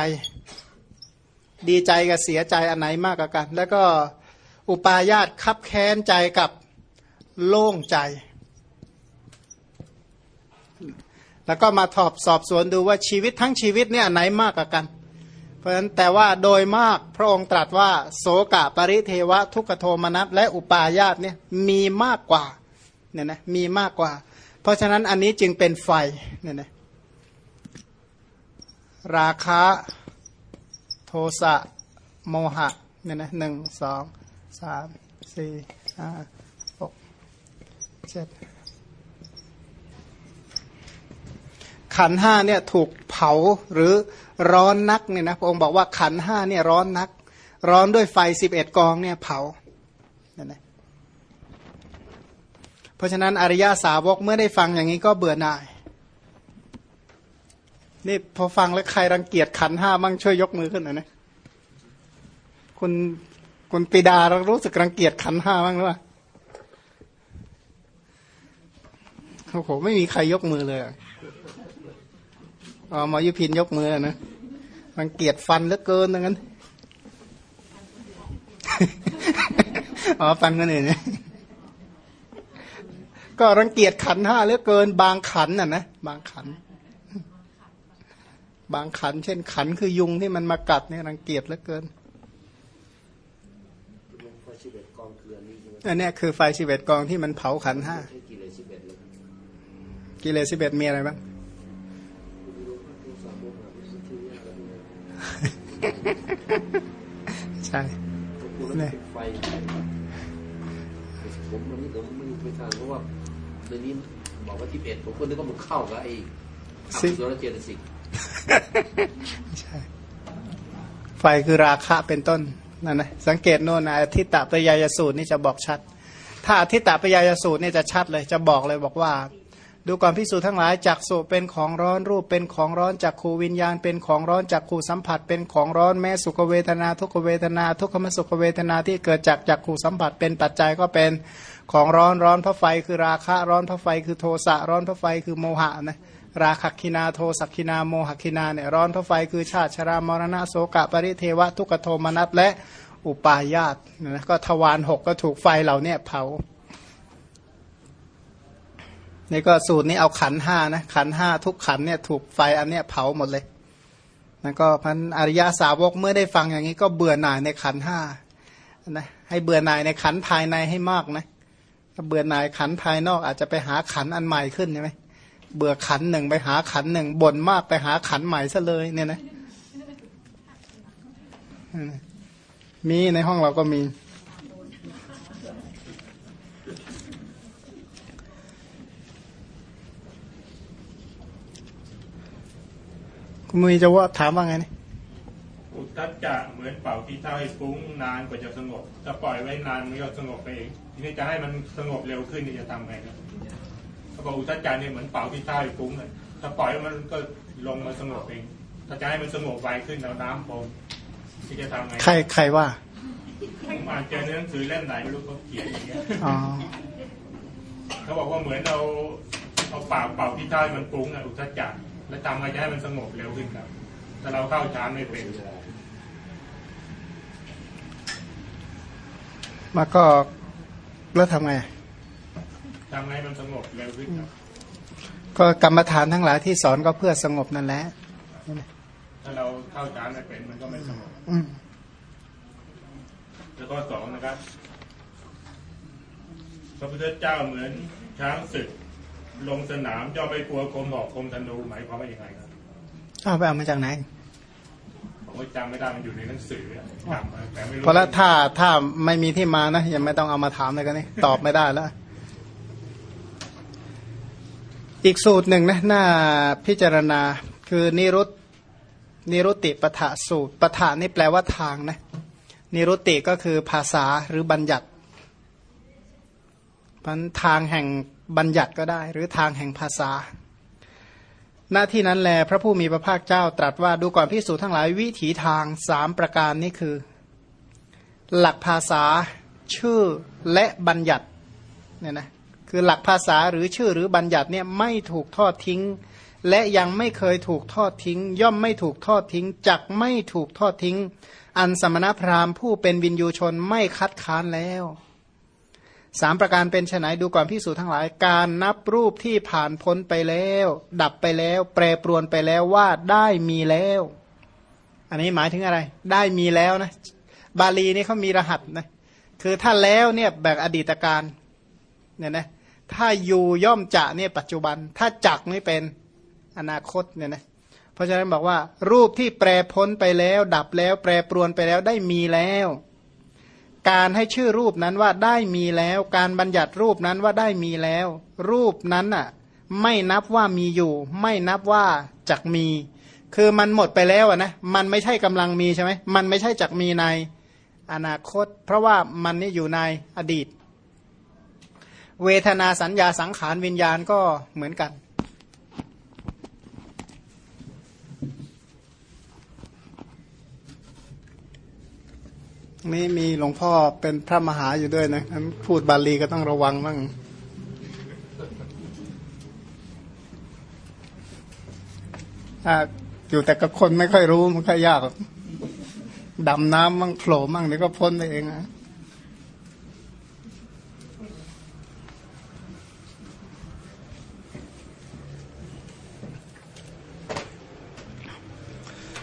ดีใจกับเสียใจอันไหนมากกว่ากัน แล้วก็อุปาญาตคับแค้นใจกับโล่งใจ แล้วก็มาทอบสอบสวนดูว่าชีวิตทั้งชีวิตเนี่ยอันไหนมากกว่ากัน เพราะฉะนั้นแต่ว่าโดยมากพระองค์ตรัสว่าโสกะปริเทวะทุกโทมนัสและอุปาญาตเนี่ยมีมากกว่าเนี่ยนะมีมากกว่า เพราะฉะนั้นอันนี้จึงเป็นไฟเนี่ยนะราคะโทสะโมหะเนี่ยนะหนึ่งสองสามสี่ห้าหกเจ็ดขันห้าเนี่ยถูกาหรือร้อนนักเนี่ยนะพระองค์บอกว่าขันห้าเนี่ยร้อนนัก ร้อนด้วยไฟสิบเอ็ดกองเนี่ยเผาเนี่ยนะเพราะฉะนั้นอริยาสาวกเมื่อได้ฟังอย่างนี้ก็เบื่อหน่ายนี่พอฟังแล้วใครรังเกียจขันห้ามั่งช่วยยกมือขึ้นหน่อยนะคุณคุณปิดาเรารู้สึกรังเกียจขันห้าบ้างหรือเปล่าโอ้โหไม่มีใครยกมือเลย อ๋อหมอยุพินยกมือนะรังเกียจฟันเหลือเกินดังนั้นอ๋อฟันกันอื่นเนี่ยก็รังเกียจขันห้าเหลือเกิน บางขันน่ะนะบางขัน บางขัน เช่น ขันคือยุงที่มันมากัดเนี่ยรังเกียจเหลือเกินลงไฟสิบเกินอันนี้คือไฟสิบเอ็ดกองที่มันเผาขันห้ากิเลสิเอ็ดเลยครับกิเลสสิบเอ็ดมีอะไรบ้าง คุณรู้ว่าตัวสามโมหะวิสุทธิญาณอะไรพวกนี้ ใช่ตัวคุณนั้นเป็นไฟผมมันนี่ผมไม่ไม่ทราบเพราะว่าในนี้บอกว่าที่เอ็ดผมก็นึกว่ามันเข้ากับไอ้อักษรเจตสิกใช่ไฟคือราคะเป็นต้นนั่นนะสังเกตโน่นนะอธิตตปริยายสูตรนี่จะบอกชัด ถ้าอธิตตปริยายสูตรนี่จะชัดเลย จะบอกเลยบอกว่า ดูก่อนพิสูจน์ทั้งหลายจักสุเป็นของร้อนรูปเป็นของร้อนจักขูวิญญาณ เป็นของร้อนจักขูสัมผัส เป็นของร้อนแม้สุขเวทนา ทุกขเวทนา ทุกขมสุขเวทนาที่เกิดจากจักขูสัมผัส เป็นปัจจัยก็เป็นของร้อนร้อนพระไฟคือราคะร้อนพระไฟคือโทสะร้อนพระไฟคือโมหะนะราคคินาโทสักคินาโมหคินาเนี่ยร้อนพระไฟคือชาติชรามรณะโสกะปริเทวะทุกขโทมนัสและอุปาญาตนะก็ทวารหกก็ถูกไฟเหล่านี้เผา นี่ก็สูตรนี้เอาขันห้านะขันห้าทุกขันเนี่ยถูกไฟอันเนี้ยเผาหมดเลยนั่นก็พันอริยาสาวกเมื่อได้ฟังอย่างนี้ก็เบื่อหน่ายในขันห้านะให้เบื่อหน่ายในขันภายในให้มากนะถ้าเบื่อหน่ายขันภายนอกอาจจะไปหาขันอันใหม่ขึ้นใช่ไหมเบื่อขันหนึ่งไปหาขันหนึ่งบ่นมากไปหาขันใหม่ซะเลยเนี่ยนะมีในห้องเราก็มี คุณมุยจะว่าถามว่าไงนี่อุทธัจจะเหมือนเป่าที่เท้าให้ฟุ้งนานกว่าจะสงบถ้าปล่อยไว้นานมันก็สงบไปเองทีนี้จะให้มันสงบเร็วขึ้นนี่จะทำไงครับเขาบอกอุทธัจจะเนี่ยเหมือนเป่าที่เท้าให้ฟุ้งเลยถ้าปล่อยไว้มันก็ลงมาสงบเองถ้าจะให้มันสงบไวขึ้นเอาน้ำพรมที่จะทำไงใครใครว่าผมอ่านเจอในหนังสือเล่มไหนไม่รู้เขาเขียนอย่างเงี้ยอ๋อเขาบอกว่าเหมือนเราเอาปากเป่าที่เท้าให้มันฟุ้งอะอุทธัจจะ แล้วทำไงจะให้มันสงบเร็วขึ้นครับ แต่เราเข้าฌานไม่เป็นมาก็แล้วทำไงทำให้มันสงบเร็วขึ้นครับ ก็กรรมฐานทั้งหลายที่สอนก็เพื่อสงบนั่นแหละถ้าเราเข้าฌานไม่เป็นมันก็ไม่สงบอืมแล้วก็สองนะครับพระพุทธเจ้าเหมือนช้างศึก ลงสนามย่อมไม่กลัวคมหอกคมธนูหมายความว่าอย่างไรครับเอาไปเอามาจากไหนผมก็จำไม่ได้มันอยู่ในหนังสืออะจำมาแต่ไม่รู้เพราะแล้วถ้าถ้าไม่มีที่มานะยังไม่ต้องเอามาถามเลยกันนี่ตอบไม่ได้แล้วอีกสูตรหนึ่งนะหน้าพิจารณาคือนิรุตนิรุตติปะทะสูตรปะทะนี่แปลว่าทางนะนิรุตติก็คือภาษาหรือบัญญัติมันทางแห่ง บัญญัติก็ได้ หรือทางแห่งภาษา หน้าที่นั้นแลพระผู้มีพระภาคเจ้าตรัสว่าดูก่อนพิสูจทั้งหลายวิถีทางสามประการนี้คือ หลักภาษาชื่อและบัญญัติเนี่ยนะคือหลักภาษาหรือชื่อหรือบัญญัติเนี่ยไม่ถูกทอดทิ้ง และยังไม่เคยถูกทอดทิ้ง ย่อมไม่ถูกทอดทิ้งจักไม่ถูกทอดทิ้ง อันสมณพราหมณ์ผู้เป็นวินยูชนไม่คัดค้านแล้ว สามประการเป็นไฉนดูก่อนพิสูจทั้งหลาย การนับรูปที่ผ่านพ้นไปแล้ว ดับไปแล้ว แปรปรวนไปแล้วว่าได้มีแล้ว อันนี้หมายถึงอะไร ได้มีแล้วนะ บาลีนี่เขามีรหัสนะคือถ้าแล้วเนี่ยแบบอดีตการเนี่ยนะถ้าอยู่ย่อมจะเนี่ยปัจจุบัน ถ้าจักนี่เป็นอนาคตเนี่ยนะเพราะฉะนั้นบอกว่า รูปที่แปรพ้นไปแล้ว ดับแล้ว แปรปรวนไปแล้วได้มีแล้ว การให้ชื่อรูปนั้นว่าได้มีแล้ว การบัญญัติรูปนั้นว่าได้มีแล้ว รูปนั้นอะไม่นับว่ามีอยู่ ไม่นับว่าจักมี คือมันหมดไปแล้วอะนะมันไม่ใช่กำลังมีใช่ไหมมันไม่ใช่จักมีในอนาคต เพราะว่ามันนี่อยู่ในอดีต เวทนาสัญญาสังขารวิญญาณก็เหมือนกัน นี่มีหลวงพ่อเป็นพระมหาอยู่ด้วยนะงั้นพูดบาลีก็ต้องระวังบ้างถ้าอยู่แต่กับคนไม่ค่อยรู้มันก็ยากหรอกดำน้ำมั่งโผล่มั่งเดี๋ยวก็พ้นไปเองนะ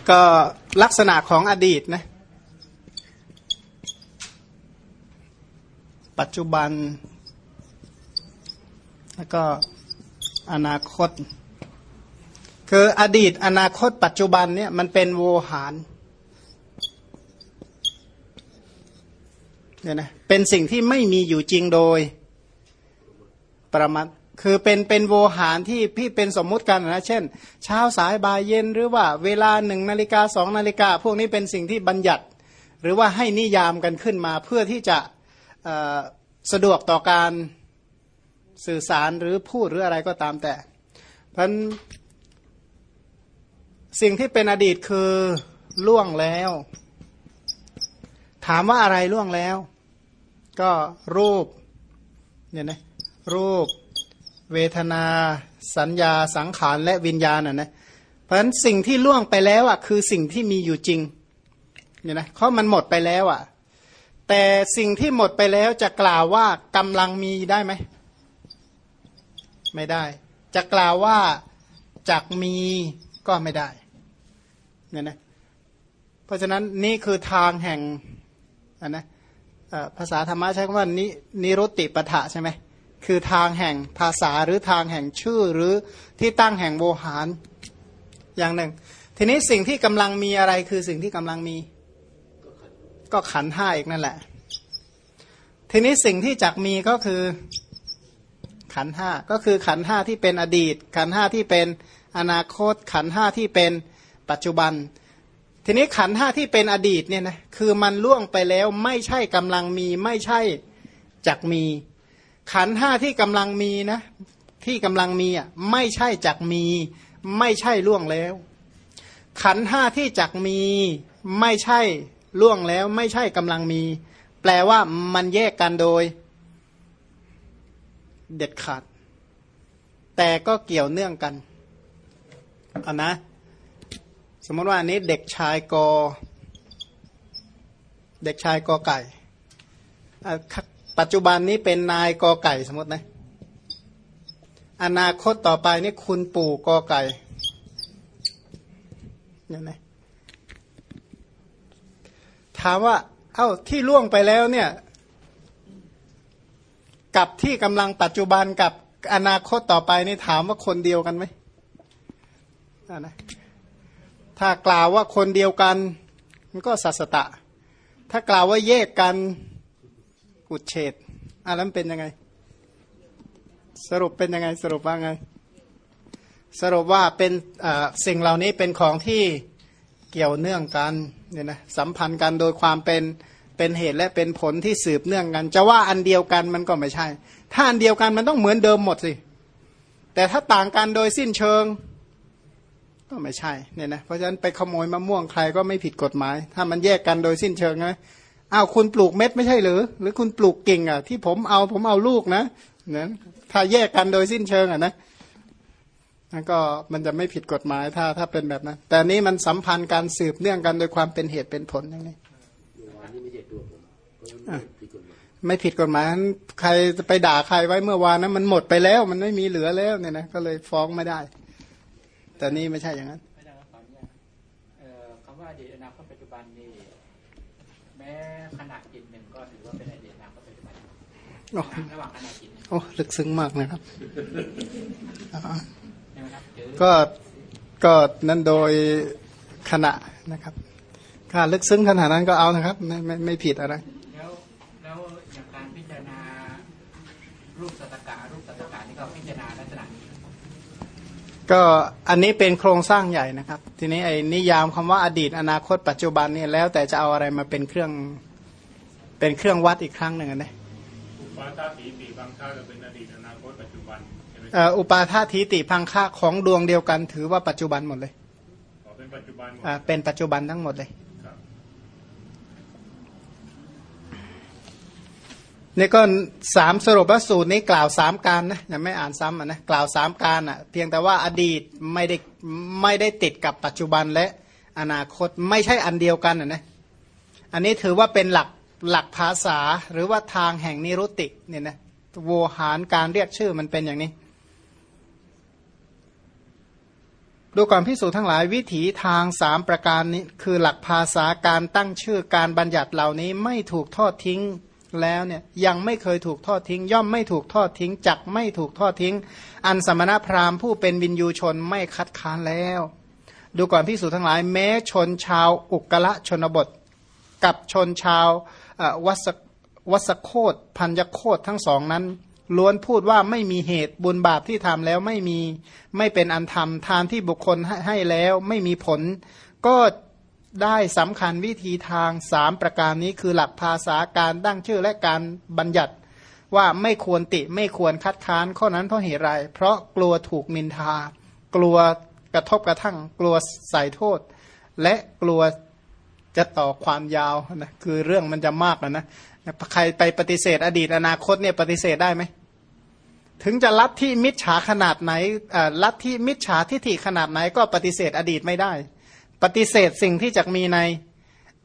ก็ลักษณะของอดีตนะ ปัจจุบัน แล้วก็อนาคต คืออดีตอนาคต ปัจจุบันเนี่ยมันเป็นโวหารเนี่ยนะเป็นสิ่งที่ไม่มีอยู่จริงโดยประมาทคือเป็นเป็นโวหารที่พี่เป็นสมมุติกันนะเช่น เช้าสายบ่ายเย็นหรือว่าเวลาหนึ่งนาฬิกาสองนาฬิกาพวกนี้เป็นสิ่งที่บัญญัติ หรือว่าให้นิยามกันขึ้นมาเพื่อที่จะ สะดวกต่อการสื่อสารหรือพูดหรืออะไรก็ตามแต่ เพราะสิ่งที่เป็นอดีตคือล่วงแล้ว ถามว่าอะไรล่วงแล้ว ก็รูปเนี่ยนะรูป เวทนา สัญญาสังขารและวิญญาณอะนะเพราะฉะนั้นสิ่งที่ล่วงไปแล้วอะคือสิ่งที่มีอยู่จริงเนี่ยนะเพราะมันหมดไปแล้วอะ แต่สิ่งที่หมดไปแล้วจะกล่าวว่ากำลังมีได้ไหม ไม่ได้ จะกล่าวว่าจักมีก็ไม่ได้เนี่ยนะเพราะฉะนั้นนี่คือทางแห่งนนะภาษาธรรมะใช้คำว่านินิรุตติปะทะใช่ไหมคือทางแห่งภาษาหรือทางแห่งชื่อหรือที่ตั้งแห่งโวหารอย่างหนึ่ง ทีนี้สิ่งที่กำลังมีอะไรคือสิ่งที่กำลังมี ก็ขันห้าอีกนั่นแหละ ทีนี้สิ่งที่จักมีก็คือขันห้าก็คือขันห้าที่เป็นอดีต ขันห้าที่เป็นอนาคต ขันห้าที่เป็นปัจจุบัน ทีนี้ขันห้าที่เป็นอดีตเนี่ยนะคือมันล่วงไปแล้วไม่ใช่กำลังมีไม่ใช่จักมี ขันห้าที่กำลังมีนะที่กำลังมีอะไม่ใช่จักมี ไม่ใช่ล่วงแล้ว ขันห้าที่จักมีไม่ใช่ ล่วงแล้วไม่ใช่กำลังมี แปลว่ามันแยกกันโดย เด็ดขาด แต่ก็เกี่ยวเนื่องกันเอานะ สมมติว่าอันนี้เด็กชายกอ เด็กชายกอไก่ปัจจุบันนี้เป็นนายกอไก่สมมตินะ อนาคตต่อไปนี่คุณปู่กอไก่เนี่ยนะ ถามว่า เอ้าที่ล่วงไปแล้วเนี่ย กับที่กำลังปัจจุบันกับอนาคตต่อไปนี่ถามว่าคนเดียวกันไหมนะถ้ากล่าวว่าคนเดียวกัน มันก็สัสตะ ถ้ากล่าวว่าแยกกันกุดเฉดอะแล้วเป็นยังไง สรุปเป็นยังไง สรุปว่าไง สรุปว่าเป็นสิ่งเหล่านี้เป็นของที่เกี่ยวเนื่องกัน เนี่ยนะสัมพันธ์กันโดยความเป็นเป็นเหตุและเป็นผลที่สืบเนื่องกัน จะว่าอันเดียวกันมันก็ไม่ใช่ ถ้าอันเดียวกันมันต้องเหมือนเดิมหมดสิ แต่ถ้าต่างกันโดยสิ้นเชิง ก็ไม่ใช่เนี่ยนะเพราะฉะนั้นไปขโมยมะม่วงใครก็ไม่ผิดกฎหมาย ถ้ามันแยกกันโดยสิ้นเชิงนะอ้าวคุณปลูกเม็ดไม่ใช่หรือ หรือคุณปลูกกิ่งอะ ที่ผมเอาผมเอาลูกนะนะถ้าแยกกันโดยสิ้นเชิงอะนะ นั่นก็มันจะไม่ผิดกฎหมายถ้าถ้าเป็นแบบนั้น แต่นี้มันสัมพันธ์การสืบเนื่องกันโดยความเป็นเหตุเป็นผลอย่างนี้ไม่ผิดกฎหมายใครจะไปด่าใครไว้เมื่อวานนั้นมันหมดไปแล้ว มันไม่มีเหลือแล้วเนี่ยนะก็เลยฟ้องไม่ได้ แต่นี่ไม่ใช่อย่างนั้นคำว่าอดีตอนาคตปัจจุบันนี่แม้ขณะจิตหนึ่งก็ถือว่าเป็นอดีตอนาคตปัจจุบันระหว่างขณะจิตโอ้ลึกซึ้งมากนะครับ ก็ก็นั่นโดยขณะนะครับค่าลึกซึ้งขนาดนั้นก็เอานะครับ ไม่ไม่ไม่ผิดอะไรแล้วแล้วอย่างการพิจารณารูปสัตการูปสัตกานี่ก็พิจารณาลักษณะนี้ก็อันนี้เป็นโครงสร้างใหญ่นะครับ ทีนี้ไอ้นิยามคำว่าอดีต อนาคตปัจจุบันเนี่ยแล้ว แต่จะเอาอะไรมาเป็นเครื่องเป็นเครื่องวัดอีกครั้งหนึ่งนะฟ้าตาปีปีบางท่าจะเป็น อ่ออุปาทาทีติพังค่าของดวงเดียวกันถือว่าปัจจุบันหมดเลยขอเป็นปัจจุบันหมดอ่าเป็นปัจจุบันทั้งหมดเลยครับนี่ก็สามสรุปว่าสูตรนี้กล่าวสามการนะยังไม่อ่านซ้ำอะนะกล่าวสามการอะเพียงแต่ว่าอดีตไม่ได้ไม่ได้ติดกับปัจจุบันและอนาคตไม่ใช่อันเดียวกันอะนะอันนี้ถือว่าเป็นหลักหลักภาษาหรือว่าทางแห่งนิรุตติเนี่ยนะโวหารการเรียกชื่อมันเป็นอย่างนี้ ดูก่อนพิสูจน์ทั้งหลายวิถีทางสามประการนี้คือหลักภาษาการตั้งชื่อการบัญญัติเหล่านี้ไม่ถูกทอดทิ้งแล้วเนี่ยยังไม่เคยถูกทอดทิ้ง ย่อมไม่ถูกทอดทิ้งจักไม่ถูกทอดทิ้ง อันสมณพราหมณ์ผู้เป็นวินยูชนไม่คัดค้านแล้ว ดูก่อนพิสูจน์ทั้งหลายแม้ชนชาวอุกละชนบท กับชนชาววัสวัสโคตพัญญโคตทั้งสองนั้น ล้วนพูดว่าไม่มีเหตุบุญบาปที่ทำแล้วไม่มีไม่เป็นอันธรรมทานที่บุคคลให้แล้วไม่มีผล ก็ได้สำคัญวิธีทางสามประการนี้คือหลักภาษาการตั้งชื่อและการบัญญัติ ว่าไม่ควรติไม่ควรคัดค้านข้อนั้นเพราะเหตุไรเพราะกลัวถูกนินทา กลัวกระทบกระทั่ง กลัวใส่โทษ และกลัวจะต่อความยาวนะคือเรื่องมันจะมากนะนะใครไปปฏิเสธอดีตอนาคตเนี่ยปฏิเสธได้ไหม ถึงจะลัทธิมิจฉาขนาดไหนลัทธิมิจฉาทิฐิขนาดไหนก็ปฏิเสธอดีตไม่ได้ ปฏิเสธสิ่งที่จะมีใน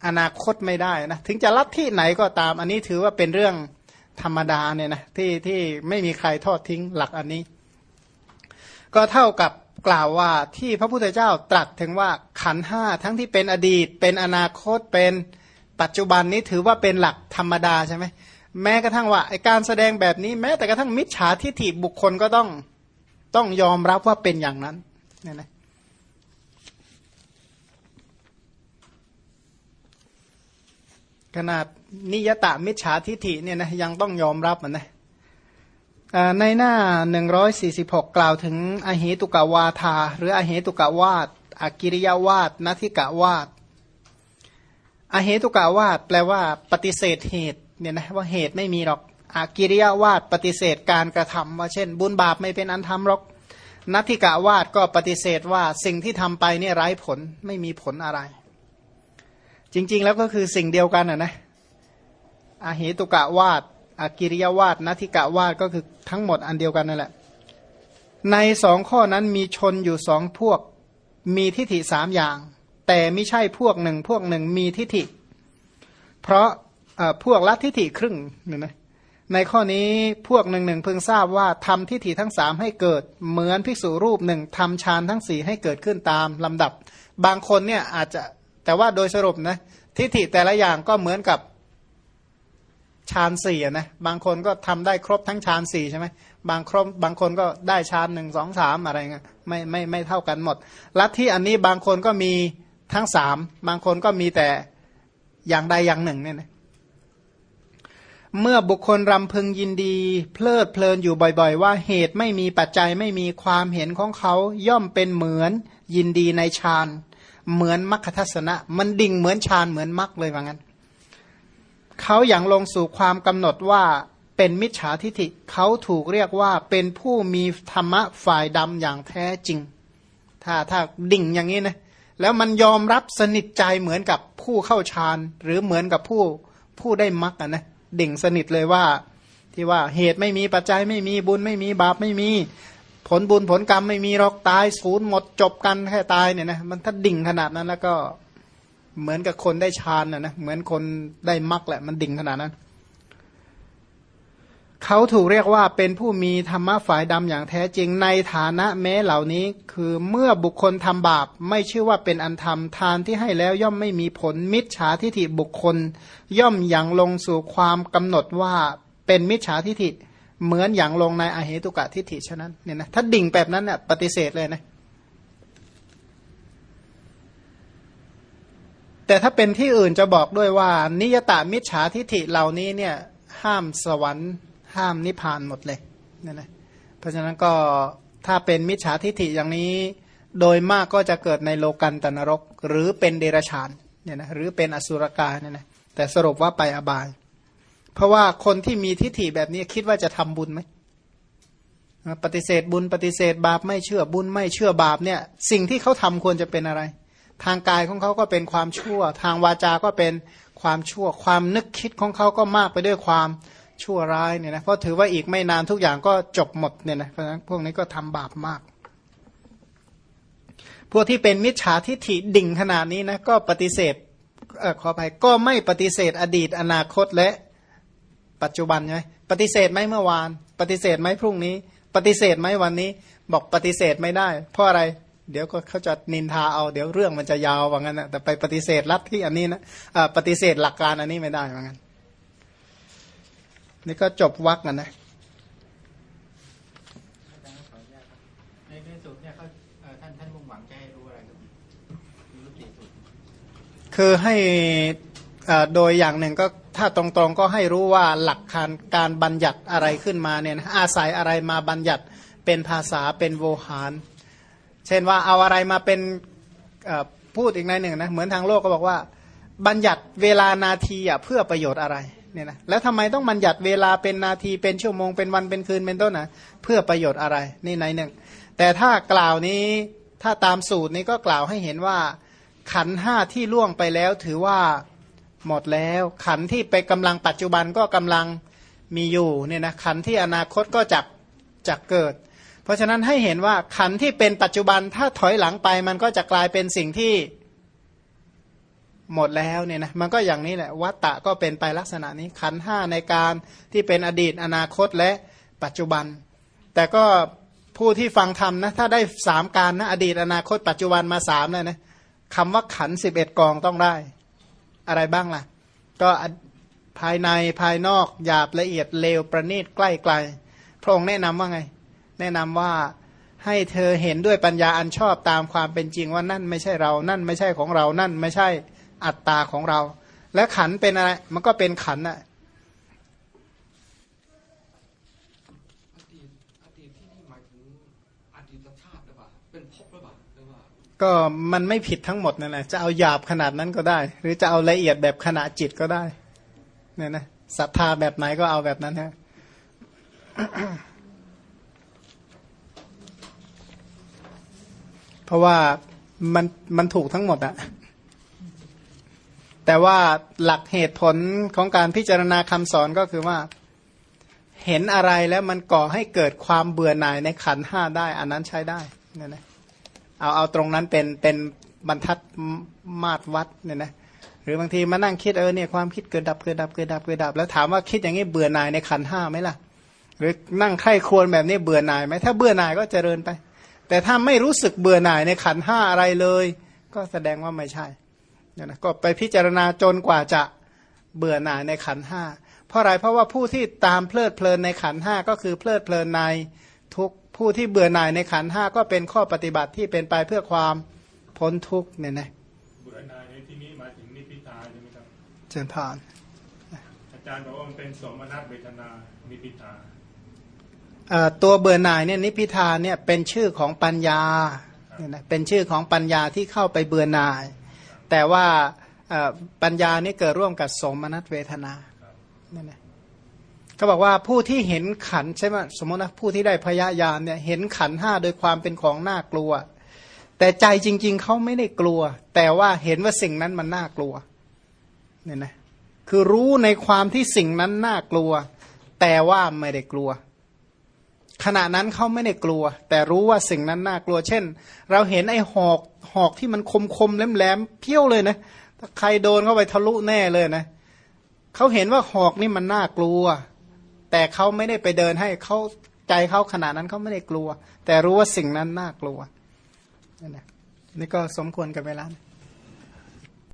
อนาคตไม่ได้นะถึงจะลัทธิไหนก็ตาม อันนี้ถือว่าเป็นเรื่องธรรมดาเนี่ยนะที่ที่ไม่มีใครทอดทิ้งหลักอันนี้ ก็เท่ากับกล่าวว่าที่พระพุทธเจ้าตรัสถึงว่าขันห้าทั้งที่เป็นอดีต เป็นอนาคตเป็นปัจจุบันนี้ถือว่าเป็นหลักธรรมดาใช่ไหม แม้กระทั่งว่าไอการแสดงแบบนี้แม้แต่กระทั่งมิจฉาทิฏฐิบุคคลก็ต้องต้องยอมรับว่าเป็นอย่างนั้นเนี่ยนะขนาดนิยตามิจฉาทิฏฐิเนี่ยนะยังต้องยอมรับมันนะอ่าในหน้า 146 กล่าวถึงอเหตุกวาทา หรืออเหตุกวาดอกิริยาวาดนัทิกาวาดอเหตุกาวาดแปลว่าปฏิเสธเหตุ เนี่ยนะว่าเหตุไม่มีหรอกอากิริยาวาดปฏิเสธการกระทำว่าเช่น บุญบาปไม่เป็นอันทำหรอกนัทิกาวาดก็ปฏิเสธว่าสิ่งที่ทำไปเนี่ยไร้ผลไม่มีผลอะไร จริง ๆ แล้วก็คือสิ่งเดียวกันอะนะอาเหตุกะวาดอากิริยาวาดนัทิกะวาดก็คือทั้งหมดอันเดียวกันนั่นแหละ ในสองข้อนั้นมีชนอยู่สองพวกมีทิฏฐิสามอย่าง แต่ไม่ใช่พวกหนึ่งพวกหนึ่งมีทิฏฐิ เพราะ พวกละทิฐิครึ่งเนี่ยนะในข้อนี้พวกหนึ่งหนึ่งเพิ่งทราบว่าทำทิฏฐิทั้งสามให้เกิด เหมือนภิกษุรูปหนึ่งทำฌานทั้งสี่ให้เกิดขึ้นตามลำดับ บางคนเนี่ยอาจจะแต่ว่าโดยสรุปนะทิฏฐิแต่ละอย่างก็เหมือนกับฌานสี่นะบางคนก็ทำได้ครบทั้งฌานสี่ใช่ไหมบางครบบางคนก็ได้ฌานหนึ่งสองสามอะไรเงี้ยไม่ไม่ไม่เท่ากันหมดลัทธิอันนี้บางคนก็มีทั้งสามบางคนก็มีแต่อย่างใดอย่างหนึ่งเนี่ยนะ เมื่อบุคคลรำพึงยินดี เพลิดเพลินอยู่บ่อยๆ ว่าเหตุไม่มีปัจจัยไม่มีความเห็นของเขาย่อมเป็นเหมือนยินดีในฌานเหมือนมรรคทัศนะ มันดิ่งเหมือนฌานเหมือนมรรคเลยว่างั้น เขาอย่างลงสู่ความกำหนดว่าเป็นมิจฉาทิฐิเขาถูกเรียกว่าเป็นผู้มีธรรมะฝ่ายดำอย่างแท้จริง ถ้าถ้าดิ่งอย่างนี้นะแล้วมันยอมรับสนิทใจเหมือนกับผู้เข้าฌานหรือเหมือนกับผู้ผู้ได้มรรคอะนะ ดิ่งสนิทเลยว่า ที่ว่าเหตุไม่มีปัจจัยไม่มีบุญไม่มีบาปไม่มี ผลบุญผลกรรมไม่มีหรอกตายศูนย์หมดจบกันแค่ตายเนี่ยนะมันถ้าดิ่งขนาดนั้นแล้วก็เหมือนกับคนได้ฌานนะนะเหมือนคนได้มรรคแหละมันดิ่งขนาดนั้น เขาถูกเรียกว่าเป็นผู้มีธรรมะฝ่ายดำอย่างแท้จริงในฐานะแม้เหล่านี้ คือเมื่อบุคคลทำบาปไม่ชื่อว่าเป็นอันธรรมทานที่ให้แล้วย่อมไม่มีผลมิจฉาทิฐิบุคคล ย่อมอย่างลงสู่ความกำหนดว่าเป็นมิจฉาทิฐิเหมือนอย่างลงในอเหตุกะทิฏฐิฉะนั้นเนี่ยนะถ้าดิ่งแบบนั้นเนี่ยปฏิเสธเลยนะแต่ถ้าเป็นที่อื่นจะบอกด้วยว่า นิยตามิจฉาทิฐิเหล่านี้เนี่ยห้ามสวรรค์ ห้ามนิพพานหมดเลยเนี่ยนะเพราะฉะนั้นก็ถ้าเป็นมิจฉาทิฏฐิอย่างนี้ โดยมากก็จะเกิดในโลกันตนรก หรือเป็นเดรัจฉานเนี่ยนะหรือเป็นอสุรกายเนี่ยนะแต่สรุปว่าไปอบาย เพราะว่าคนที่มีทิฏฐิแบบนี้คิดว่าจะทำบุญไหมปฏิเสธบุญปฏิเสธบาปไม่เชื่อบุญไม่เชื่อบาปเนี่ย สิ่งที่เขาทำควรจะเป็นอะไร ทางกายของเขาก็เป็นความชั่ว ทางวาจาก็เป็นความชั่ว ความนึกคิดของเขาก็มากไปด้วยความ ชั่วร้ายเนี่ยนะเพราะถือว่าอีกไม่นานทุกอย่างก็จบหมดเนี่ยนะเพราะฉะนั้นพวกนี้ก็ทำบาปมาก พวกที่เป็นมิจฉาทิฐิดิ่งขนาดนี้นะก็ปฏิเสธเออขอไปก็ไม่ปฏิเสธอดีตอนาคตและปัจจุบันใช่ไหมปฏิเสธไหมเมื่อวาน ปฏิเสธไหมพรุ่งนี้ ปฏิเสธไหมวันนี้ บอกปฏิเสธไม่ได้ เพราะอะไรเดี๋ยวก็เขาจะนินทาเอาเดี๋ยวเรื่องมันจะยาวว่างั้นนะแต่ไปปฏิเสธลัทธิอันนี้นะะปฏิเสธหลักการอันนี้ไม่ได้ว่างั้น นี่ก็จบวักกันนะอาจารย์ขออนุญาตครับในในสูตรเนี่ยเขาเอ่อท่านท่านมุ่งหวังจะให้รู้อะไรครับรู้กี่สูตรคือให้เอ่อโดยอย่างหนึ่งก็ถ้าตรงๆก็ให้รู้ว่าหลักการการบัญญัติอะไรขึ้นมาเนี่ยนะอาศัยอะไรมาบัญญัติเป็นภาษาเป็นโวหาร เช่นว่าเอาอะไรมาเป็นเอ่อพูดอีกในหนึ่งนะเหมือนทางโลกก็บอกว่า บัญญัติเวลานาทีอะเพื่อประโยชน์อะไร เนี่ยนะแล้วทำไมต้องบัญญัติเวลาเป็นนาทีเป็นชั่วโมงเป็นวันเป็นคืนเป็นต้นนะเพื่อประโยชน์อะไรนี่ในหนึ่ง แต่ถ้ากล่าวนี้ถ้าตามสูตรนี้ก็กล่าวให้เห็นว่า ขันห้าที่ล่วงไปแล้วถือว่าหมดแล้ว ขันที่ไปกำลังปัจจุบันก็กำลังมีอยู่เนี่ยนะขันที่อนาคตก็จักจักเกิด เพราะฉะนั้นให้เห็นว่าขันที่เป็นปัจจุบันถ้าถอยหลังไปมันก็จะกลายเป็นสิ่งที่ หมดแล้วเนี่ยนะมันก็อย่างนี้แหละวัตตะก็เป็นไปลักษณะนี้ขันห้าในการที่เป็นอดีตอนาคตและปัจจุบัน แต่ก็ผู้ที่ฟังธรรมนะถ้าได้สามการนะอดีตอนาคต ปัจจุบันมาสามเลยนะคำว่าขันสิบเอ็ดกองต้องได้ อะไรบ้างล่ะ ก็ภายในภายนอกหยาบละเอียดเลวประณีตใกล้ไกลพระองค์แนะนำว่าไง แนะนำว่าให้เธอเห็นด้วยปัญญาอันชอบตามความเป็นจริงว่านั่นไม่ใช่เรา นั่นไม่ใช่ของเรา นั่นไม่ใช่ อัตตาของเรา และขันเป็นอะไร มันก็เป็นขันอะอดีตอดีตที่นี่หมายถึงอดีตชาติหรือเปล่าเป็นภพหรือเปล่าหรือว่าก็มันไม่ผิดทั้งหมดนั่นแหละจะเอาหยาบขนาดนั้นก็ได้ หรือจะเอาละเอียดแบบขณะจิตก็ได้เนี่ยนะศรัทธาแบบไหนก็เอาแบบนั้นฮะเพราะว่ามันมันถูกทั้งหมดอะ แต่ว่าหลักเหตุผลของการพิจารณาคำสอนก็คือว่า เห็นอะไรแล้วมันก่อให้เกิดความเบื่อหน่ายในขันห้าได้ อันนั้นใช้ได้เนี่ยนะเอาเอาตรงนั้นเป็นเป็นบรรทัดมาตรวัดเนี่ยนะหรือบางทีมานั่งคิดเออเนี่ยความคิดเกิดดับเกิดดับเกิดดับเกิดดับ แล้วถามว่าคิดอย่างนี้เบื่อหน่ายในขันห้าไหมล่ะ หรือนั่งไข้ควรแบบนี้เบื่อหน่ายไหมถ้าเบื่อหน่ายก็เจริญไป แต่ถ้าไม่รู้สึกเบื่อหน่ายในขันห้าอะไรเลย ก็แสดงว่าไม่ใช่ เนี่ยนะก็ไปพิจารณาจนกว่าจะเบื่อหน่ายในขันห้าเพราะอะไรเพราะว่าผู้ที่ตามเพลิดเพลินในขันห้าก็คือเพลิดเพลินในทุกผู้ที่เบื่อหน่ายในขันห้าก็เป็นข้อปฏิบัติที่เป็นไปเพื่อความพ้นทุกข์เนี่ยนะเบื่อหน่ายในที่นี้หมายถึงนิพพิทาใช่ไหมครับเจริญพานอาจารย์บอกว่ามันเป็นสมนัตเวทนานิพพิทาเอ่อตัวเบื่อหน่ายเนี่ยนิพพิทาเนี่ยเป็นชื่อของปัญญาเนี่ยนะเป็นชื่อของปัญญาที่เข้าไปเบื่อหน่าย แต่ว่าปัญญานี่เกิดร่วมกับสมนัตเวทนาเนี่ยนะก็บอกว่าผู้ที่เห็นขันใช่ไหมสมมตินะผู้ที่ได้พยายานเนี่ยเห็นขันห้าโดยความเป็นของน่ากลัว แต่ใจจริง ๆเขาไม่ได้กลัว แต่ว่าเห็นว่าสิ่งนั้นมันน่ากลัวเนี่ยนะคือรู้ในความที่สิ่งนั้นน่ากลัว แต่ว่าไม่ได้กลัว ขณะนั้นเขาไม่ได้กลัว แต่รู้ว่าสิ่งนั้นน่ากลัว เช่น เราเห็นไอ้หอก หอกที่มันคมคมแหลมแหลมเพี้ยวเลยนะถ้าใครโดนเข้าไปทะลุแน่เลยนะเขาเห็นว่าหอกนี่มันน่ากลัว แต่เขาไม่ได้ไปเดินให้เขาใจเขาขนาดนั้นเขาไม่ได้กลัว แต่รู้ว่าสิ่งนั้นน่ากลัวนั่นนะนี่ก็สมควรกับเวลานะ